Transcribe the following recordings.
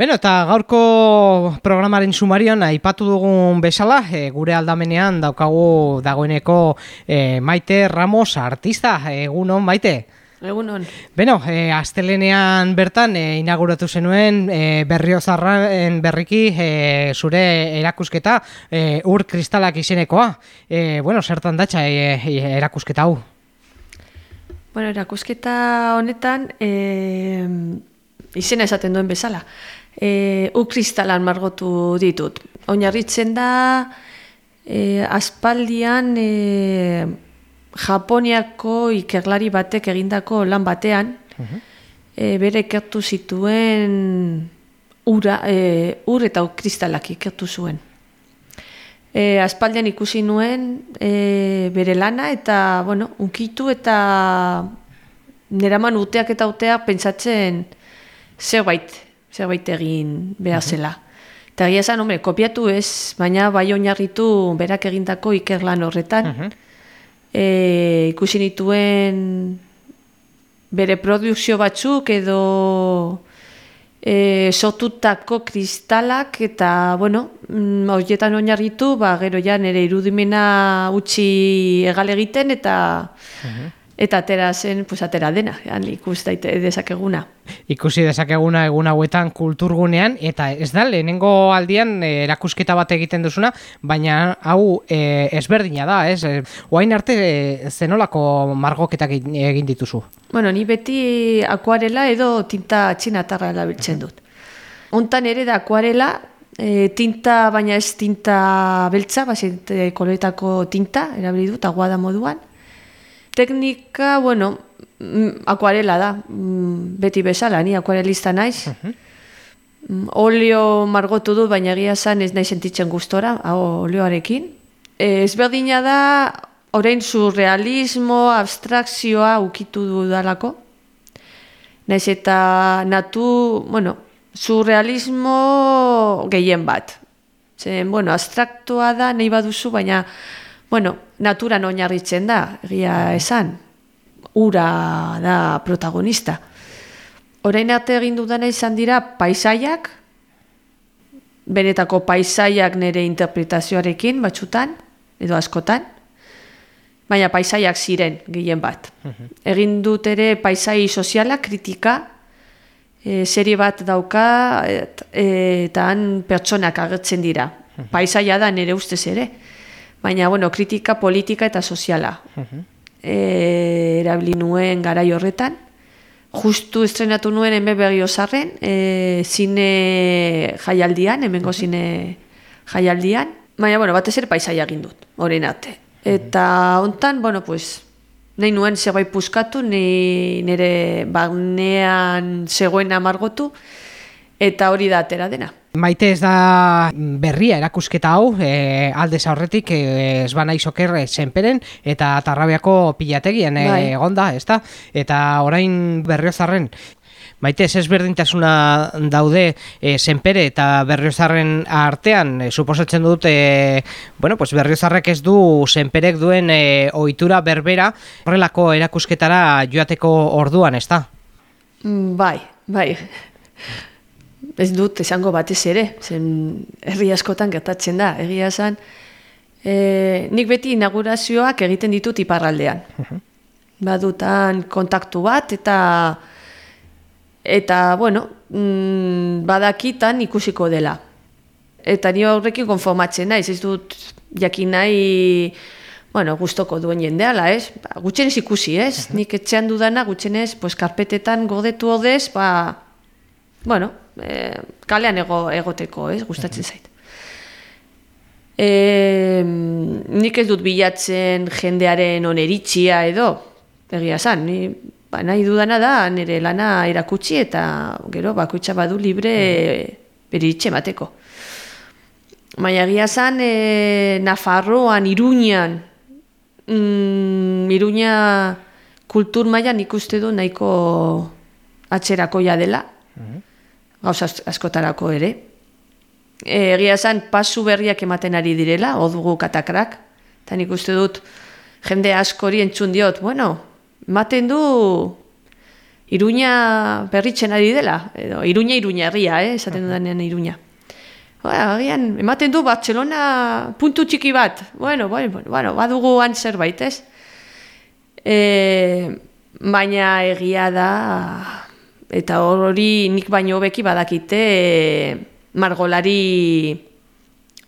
Beno, eta gaurko programaren sumarion aipatu dugun bezala, e, gure aldamenean daukagu dagoeneko e, Maite Ramos artista, egunon Maite? Egunon. Beno, e, astelenean bertan e, inauguratu zenuen e, berriozarren berriki e, zure erakusketa e, ur kristalak izenekoa. E, bueno, zertan datxa e, erakusketa hau? Bueno, erakusketa honetan e, izena esaten duen bezala e, ukristalan margotu ditut. Oinarritzen da e, aspaldian e, Japoniako ikerlari batek egindako lan batean e, bere ikertu zituen ura, e, ur eta ukristalak ikertu zuen. E, aspaldian ikusi nuen e, bere lana eta bueno, unkitu eta neraman uteak eta uteak pentsatzen zerbait zerbait egin behar zela. Eta gira esan, hombre, kopiatu ez, baina bai oinarritu berak egindako ikerlan horretan. e, ikusi nituen bere produkzio batzuk edo e, sotutako kristalak eta, bueno, mm, horietan oinarritu, ba, gero ja nire irudimena utzi egal egiten eta eta atera zen, pues atera dena, han ikus daite dezakeguna. Ikusi dezakeguna egun hauetan kulturgunean, eta ez da, lehenengo aldian eh, erakusketa bat egiten duzuna, baina hau e, ezberdina da, ez? E, oain arte zenolako margoketak egin dituzu? Bueno, ni beti akuarela edo tinta txinatarra erabiltzen dut. Hontan ere da akuarela, e, tinta, baina ez tinta beltza, bazit koloretako tinta, erabili dut, aguada moduan, teknika, bueno, mm, akuarela da, mm, beti bezala, ni akuarelista naiz. Uh Olio margotu du, baina egia zan ez nahi sentitzen gustora, hau olioarekin. E, ezberdina da, orain surrealismo, abstrakzioa ukitu du dalako. Naiz eta natu, bueno, surrealismo gehien bat. Zen, bueno, abstraktua da, nahi baduzu, baina bueno, naturan oinarritzen da, egia esan, ura da protagonista. Orain arte egin dudana izan dira paisaiak, benetako paisaiak nire interpretazioarekin batxutan, edo askotan, baina paisaiak ziren gehien bat. Egin dut ere paisai soziala, kritika, e, serie bat dauka, eta han pertsonak agertzen dira. Paisaia da nire ustez ere baina bueno, kritika politika eta soziala. E, erabili nuen garai horretan. Justu estrenatu nuen hemen begi osarren, e, zine jaialdian, hemengo zine jaialdian. Baina, bueno, batez ere paisaia egin dut, horren arte. Eta hontan, bueno, pues, nahi nuen zegoai puskatu, nire bagnean zegoen amargotu, eta hori da atera dena. Maite ez da berria erakusketa hau, e, alde zaurretik e, ez bana izoker zenperen eta tarrabiako pilategien e, bai. egonda, ez da? Eta orain berriozarren, Maite, ez ezberdintasuna daude e, zenpere eta berriozarren artean, e, suposatzen dut, e, bueno, pues berriozarrek ez du zenperek duen e, ohitura berbera, horrelako erakusketara joateko orduan, ez da? Mm, bai, bai ez dut esango batez ere, zen herri askotan gertatzen da, egia esan, e, nik beti inaugurazioak egiten ditut iparraldean. Badutan kontaktu bat eta eta bueno, mm, badakitan ikusiko dela. Eta ni horrekin konformatzen naiz, ez dut jakin nahi bueno, gustoko duen jendeala, ez? Ba, gutxenez ikusi, ez? Nik etxean dudana gutxenez, pues karpetetan godetu odez, ba, bueno, e, kalean ego, egoteko, ez, gustatzen zait. E, nik ez dut bilatzen jendearen oneritzia edo, egia zan, ni, ba, nahi dudana da, nire lana erakutsi eta gero bakoitza badu libre bere itxe bateko. Baina egia zan, e, Nafarroan, Iruñan, mm, Iruña kultur mailan ikuste du nahiko atzerakoia dela. Mhm gauza askotarako ere. E, egia esan, pasu berriak ematen ari direla, odugu katakrak, eta nik uste dut, jende askori entzun diot, bueno, ematen du Iruña berritzen ari dela, edo Iruña Iruña herria, eh, esaten dudanean Iruña. Ba, agian, ematen du Barcelona puntu txiki bat. Bueno, bueno, bueno badugu han zerbait, ez? E, baina egia da, eta hori nik baino beki badakite e, margolari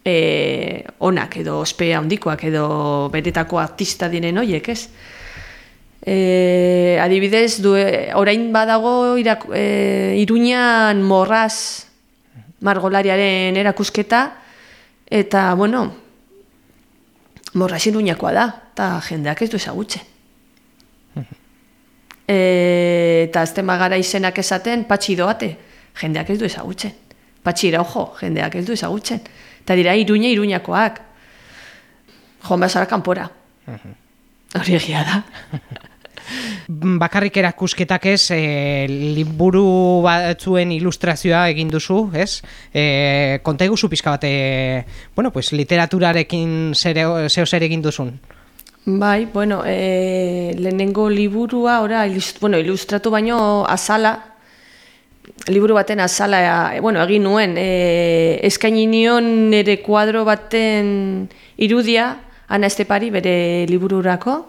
e, onak edo ospe handikoak edo beretako artista diren horiek, ez? E, adibidez, du, orain badago irak, e, iruñan morraz margolariaren erakusketa, eta, bueno, morraz iruñakoa da, eta jendeak ez du ezagutzen. E, eta azten bagara izenak esaten, patxi doate, jendeak ez du ezagutzen. Patxi ojo, jendeak ez du ezagutzen. Eta dira, iruña iruñakoak. Jo, behazara kanpora. Hori egia da. bakarrik erakusketak ez e, liburu batzuen ilustrazioa egin duzu, ez? E, konta eguzu pizka bate, bueno, pues, literaturarekin zeo zer egin duzun? Bai, bueno, e, lehenengo liburua, ora, ilust, bueno, ilustratu baino azala, liburu baten azala, e, bueno, egin nuen, e, eskaini nion nire kuadro baten irudia, Ana Estepari bere libururako,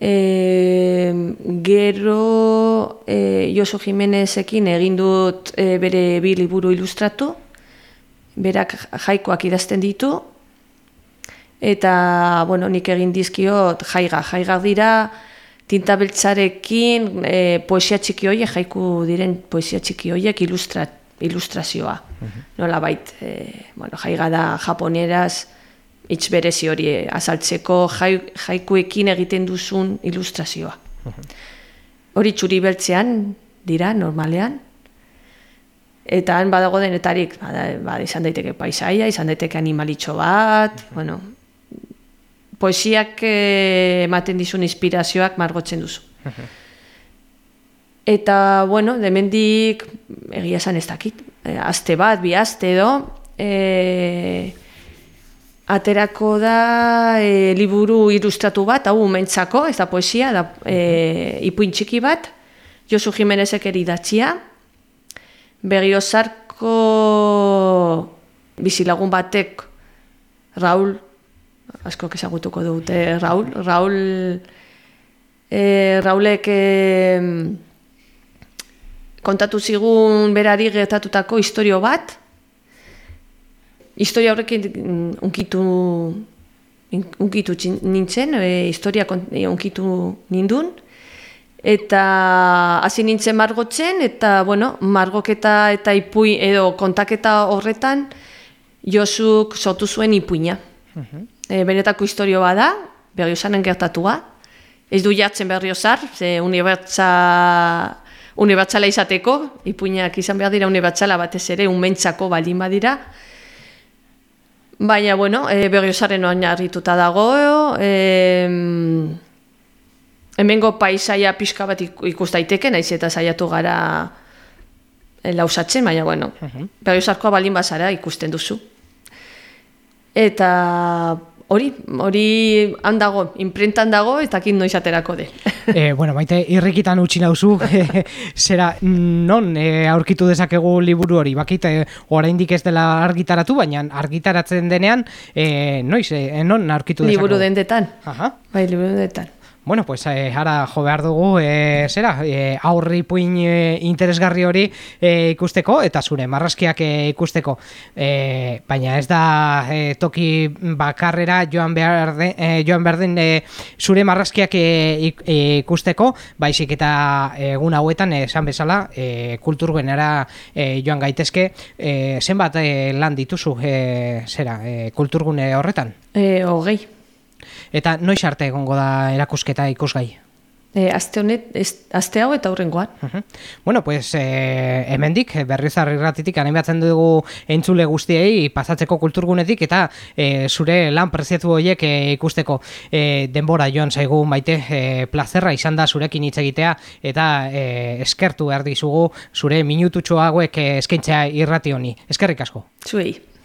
E, gero e, Josu Jimenezekin egin dut e, bere bi liburu ilustratu, berak jaikoak idazten ditu, eta bueno, nik egin dizkiot jaiga, jaiga dira, tinta beltzarekin e, poesia txiki horiek, jaiku diren poesia txiki horiek ilustrat, ilustrazioa. Uh Nola bait, e, bueno, jaiga da japoneraz, hitz berezi hori eh, azaltzeko jai, jaikuekin egiten duzun ilustrazioa. Hori txuri beltzean dira normalean. Eta han badago denetarik, bada, bada, izan daiteke paisaia, izan daiteke animalitxo bat, bueno, poesiak eh, ematen dizun inspirazioak margotzen duzu. Eta, bueno, demendik egia esan ez dakit, e, aste bat, bi aste edo, e, aterako da e, liburu ilustratu bat, hau umentzako, ez da poesia, da e, ipuin txiki bat, Josu Jimenezek eridatzia, begiozarko bizilagun batek Raul, asko kesagutuko dute, Raul, Raul, e, Raulek e, kontatu zigun berari gertatutako historio bat, historia horrekin mm, unkitu unkitu nintzen, e, historia e, unkitu nindun, eta hasi nintzen margotzen, eta, bueno, margoketa eta ipui, edo kontaketa horretan, Josuk sortu zuen ipuina. Uh e, benetako historio bada, berriozanen gertatua, ez du jartzen berriozar, ze unibertsa, unibertsala izateko, ipuinak izan behar dira unibertsala batez ere, unmentzako baldin badira, Baina, bueno, e, berriozaren oinarrituta dago, e, hemengo paisaia pixka bat ikus daiteke, naiz eta saiatu gara e, lausatzen, baina, bueno, uh -huh. berriozarkoa balin bazara ikusten duzu. Eta hori, hori handago, imprentan dago, eta kin noiz aterako de. e, bueno, maite, irrikitan utzi nauzu, zera, non e, aurkitu dezakegu liburu hori, bakit, e, oraindik ez dela argitaratu, baina argitaratzen denean, e, noiz, e, non aurkitu dezakegu? Liburu dendetan. Aha. Bai, liburu dendetan. Bueno, pues eh, ara jo behar dugu, eh, zera, eh, aurri puin eh, interesgarri hori eh, ikusteko, eta zure marraskiak eh, ikusteko. Eh, baina ez da eh, toki bakarrera joan behar, de, eh, joan behar den eh, zure marraskiak eh, ikusteko, baizik eta egun hauetan esan bezala eh, kulturguenera eh, joan gaitezke, eh, zenbat eh, lan dituzu eh, zera, eh, kulturgune horretan? Eh, hogei. Eta noiz arte egongo da erakusketa ikusgai? E, aste honet, aste hau eta hurrengoan. Uh Bueno, pues e, hemendik berrizar irratitik animatzen dugu entzule guztiei pasatzeko kulturgunetik eta e, zure lan preziatu horiek e, ikusteko e, denbora joan zaigu maite e, plazerra izan da zurekin hitz egitea eta e, eskertu behar dizugu zure minututxo hauek eskaintzea irrati honi. Eskerrik asko. Zuei.